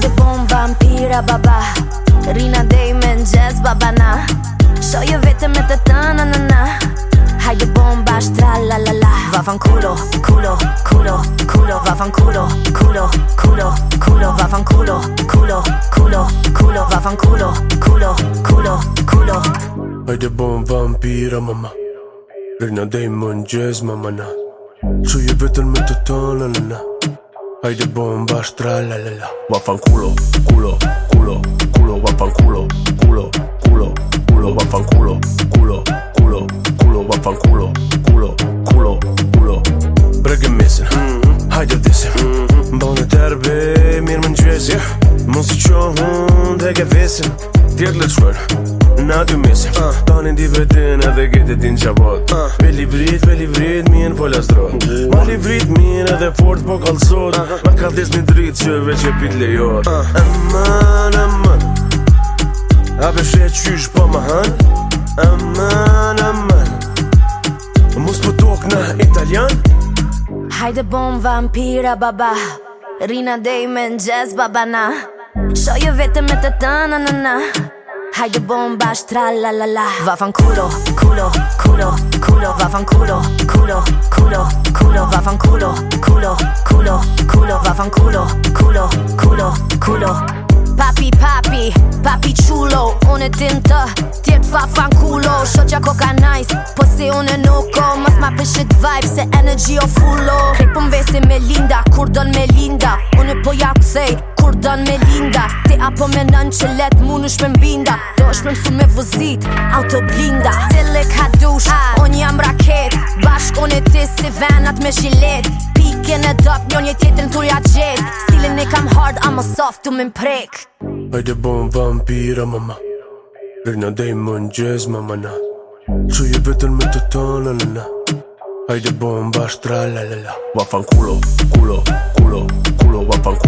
de bom vampira baba Rina Damon, jazz babana Show je vete me të të na na na Hajde bomba shtra la la la Vafan kulo, culo, culo kulo culo, kulo, culo kulo, culo, culo, kulo, kulo, kulo, kulo Vafan kulo, kulo, bomba vampira mamma Rina Damon, jazz mamma na Show je vete me të të na na na Hajde bom bash tra la la la Va fan culo, culo, culo, culo Va fan culo, culo, culo, culo culo, Va fan culo, culo, culo, culo Breg e misin, mm -hmm. hajde vdesin mm -hmm. Bon e terbe, mirë më njëzin yeah. Mos i qohun dhe ke vesin Djetë le qërë, na dy misin Ani di vetin edhe gete ti në qabot ah. Me vrit, me li vrit, mi në polastrot vrit, mi edhe fort po kalsot ah, ah. Ma ka dhënë një drit që veq e pit lejot Aman, aman A për shre qysh po më hën Aman, aman Mus për po tok në italian Hajde bom vampira baba Rina dej men jazz baba na Shoje vetëm e të tëna në na. Hajde bomba shtra la la la Vafanculo, culo, culo, culo Vafanculo, culo, culo, culo Vafanculo, culo, culo, culo Vafanculo, culo, culo, culo Papi, papi, papi chulo Unë tim të, tjetë fafan kulo Shoqa ko ka nice, po se unë nuko Mas ma pëshit vibe, se energy o fullo Krej pëm po vese me linda, kur don me linda Unë po ja kthej, kur don me po me nën që let mu nësh me mbinda Do është me me vëzit, auto blinda Stille ka dush, on jam raket Bashk on e ti si venat me shilet Pike në dop, njën një tjetën të rja gjet Stilin e kam hard, I'm a soft, du me mprek Hajde bom vampira mama Rina dej më mama na Që i vetën me të tonë në na Hajde bom bashk tra la la la Wafan kulo, kulo, kulo, kulo, wafan